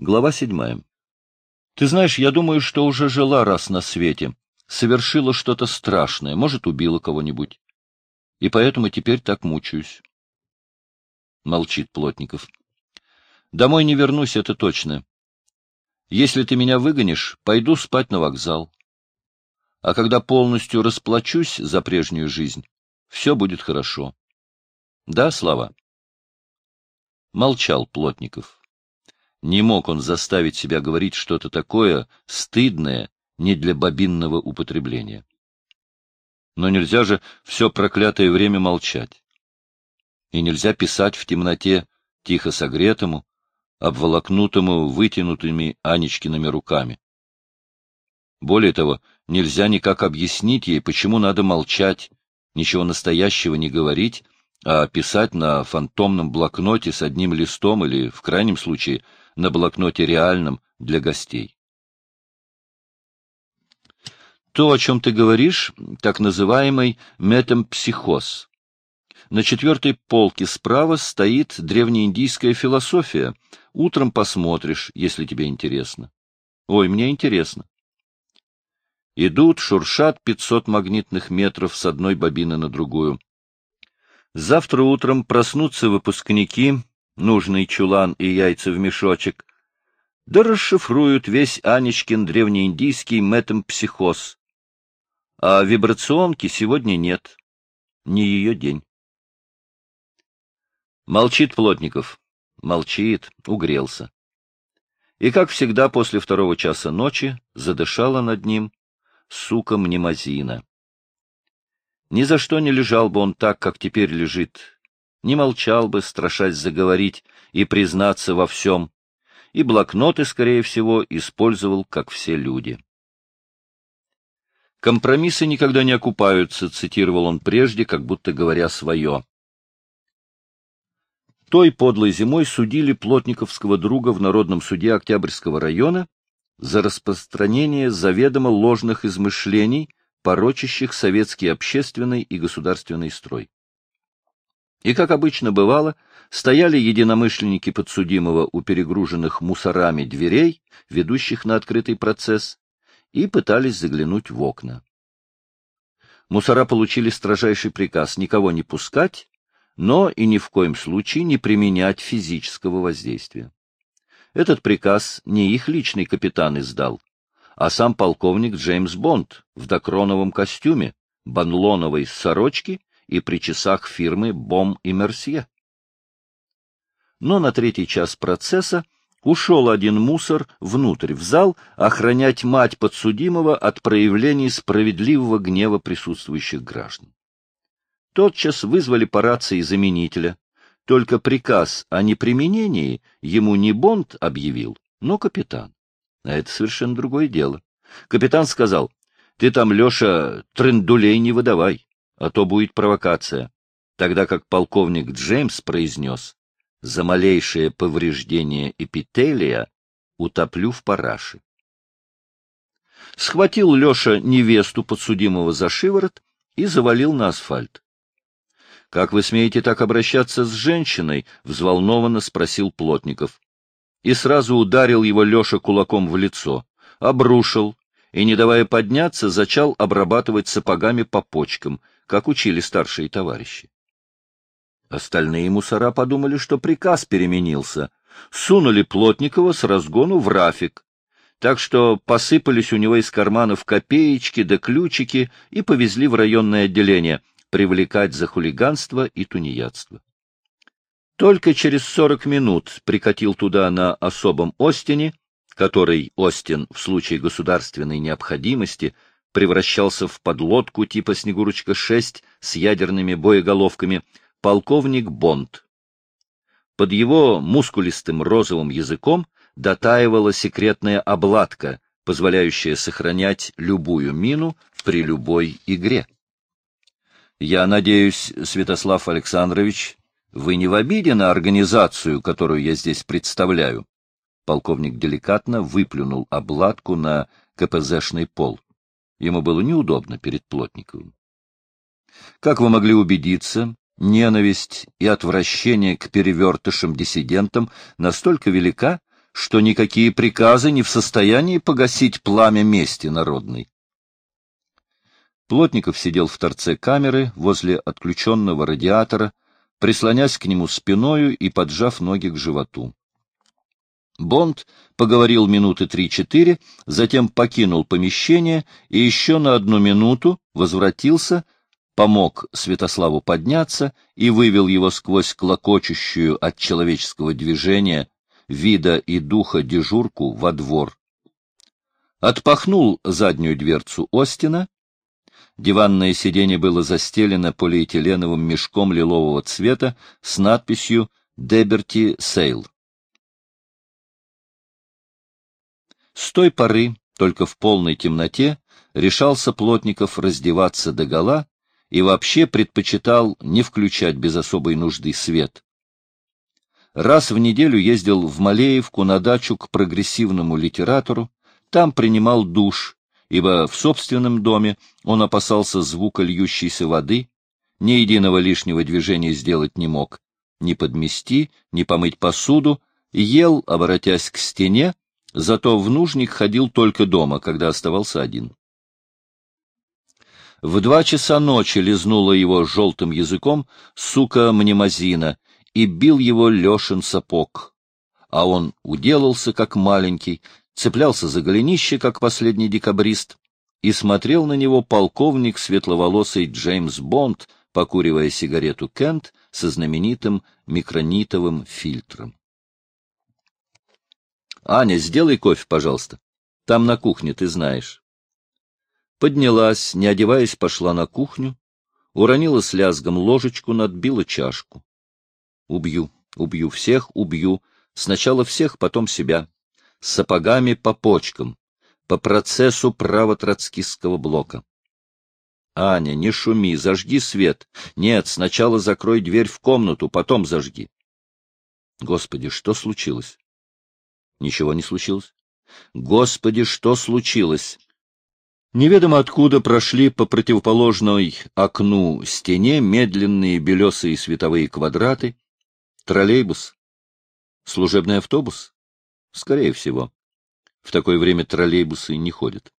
Глава седьмая. Ты знаешь, я думаю, что уже жила раз на свете, совершила что-то страшное, может, убила кого-нибудь. И поэтому теперь так мучаюсь. Молчит Плотников. Домой не вернусь, это точно. Если ты меня выгонишь, пойду спать на вокзал. А когда полностью расплачусь за прежнюю жизнь, все будет хорошо. Да, Слава? Молчал Плотников. Не мог он заставить себя говорить что-то такое стыдное не для бобинного употребления. Но нельзя же все проклятое время молчать. И нельзя писать в темноте, тихо согретому, обволокнутому вытянутыми Анечкиными руками. Более того, нельзя никак объяснить ей, почему надо молчать, ничего настоящего не говорить, а писать на фантомном блокноте с одним листом или, в крайнем случае, на блокноте реальном для гостей. То, о чем ты говоришь, так называемый метампсихоз. На четвертой полке справа стоит древнеиндийская философия. Утром посмотришь, если тебе интересно. Ой, мне интересно. Идут, шуршат пятьсот магнитных метров с одной бобины на другую. Завтра утром проснутся выпускники, нужный чулан и яйца в мешочек, да расшифруют весь Анечкин древнеиндийский метампсихоз. А вибрационки сегодня нет. Не ее день. Молчит Плотников. Молчит, угрелся. И, как всегда, после второго часа ночи задышала над ним сука мнемозина. Ни за что не лежал бы он так, как теперь лежит, не молчал бы, страшась заговорить и признаться во всем, и блокноты, скорее всего, использовал, как все люди. «Компромиссы никогда не окупаются», — цитировал он прежде, как будто говоря свое. Той подлой зимой судили плотниковского друга в Народном суде Октябрьского района за распространение заведомо ложных измышлений порочащих советский общественный и государственный строй. И, как обычно бывало, стояли единомышленники подсудимого у перегруженных мусорами дверей, ведущих на открытый процесс, и пытались заглянуть в окна. Мусора получили строжайший приказ никого не пускать, но и ни в коем случае не применять физического воздействия. Этот приказ не их личный капитан издал, а сам полковник Джеймс Бонд в докроновом костюме, банлоновой сорочке и при часах фирмы Бом и Мерсье. Но на третий час процесса ушел один мусор внутрь, в зал, охранять мать подсудимого от проявлений справедливого гнева присутствующих граждан. Тотчас вызвали по рации заменителя. Только приказ о неприменении ему не Бонд объявил, но капитан. А это совершенно другое дело. Капитан сказал, ты там, Леша, трендулей не выдавай, а то будет провокация. Тогда как полковник Джеймс произнес, за малейшее повреждение эпителия утоплю в параше. Схватил Леша невесту подсудимого за шиворот и завалил на асфальт. — Как вы смеете так обращаться с женщиной? — взволнованно спросил Плотников и сразу ударил его Леша кулаком в лицо, обрушил и, не давая подняться, зачал обрабатывать сапогами по почкам, как учили старшие товарищи. Остальные мусора подумали, что приказ переменился, сунули Плотникова с разгону в рафик, так что посыпались у него из карманов копеечки да ключики и повезли в районное отделение привлекать за хулиганство и тунеядство. Только через сорок минут прикатил туда на особом Остине, который Остин в случае государственной необходимости превращался в подлодку типа «Снегурочка-6» с ядерными боеголовками, полковник Бонд. Под его мускулистым розовым языком дотаивала секретная обладка, позволяющая сохранять любую мину при любой игре. Я надеюсь, Святослав Александрович, вы не в обиде на организацию, которую я здесь представляю? Полковник деликатно выплюнул обладку на КПЗшный пол. Ему было неудобно перед Плотниковым. Как вы могли убедиться, ненависть и отвращение к перевертышам-диссидентам настолько велика, что никакие приказы не в состоянии погасить пламя мести народной. Плотников сидел в торце камеры возле отключенного радиатора, прислонясь к нему спиною и поджав ноги к животу. Бонд поговорил минуты три-четыре, затем покинул помещение и еще на одну минуту возвратился, помог Святославу подняться и вывел его сквозь клокочущую от человеческого движения вида и духа дежурку во двор. Отпахнул заднюю дверцу Остина. Диванное сиденье было застелено полиэтиленовым мешком лилового цвета с надписью «Деберти Сейл». С той поры, только в полной темноте, решался Плотников раздеваться догола и вообще предпочитал не включать без особой нужды свет. Раз в неделю ездил в Малеевку на дачу к прогрессивному литератору, там принимал душ, ибо в собственном доме он опасался звука льющейся воды, ни единого лишнего движения сделать не мог, ни подмести, ни помыть посуду, ел, обратясь к стене, Зато в нужник ходил только дома, когда оставался один. В два часа ночи лизнула его желтым языком сука мнемозина и бил его Лешин сапог. А он уделался, как маленький, цеплялся за голенище, как последний декабрист, и смотрел на него полковник светловолосый Джеймс Бонд, покуривая сигарету Кент со знаменитым микронитовым фильтром. Аня, сделай кофе, пожалуйста. Там на кухне, ты знаешь. Поднялась, не одеваясь, пошла на кухню, уронила с лязгом ложечку, надбила чашку. Убью, убью всех, убью. Сначала всех, потом себя. Сапогами по почкам, по процессу правотроцкистского блока. Аня, не шуми, зажги свет. Нет, сначала закрой дверь в комнату, потом зажги. Господи, что случилось? Ничего не случилось. Господи, что случилось? Неведомо откуда прошли по противоположной окну стене медленные белесые световые квадраты. Троллейбус? Служебный автобус? Скорее всего. В такое время троллейбусы не ходят.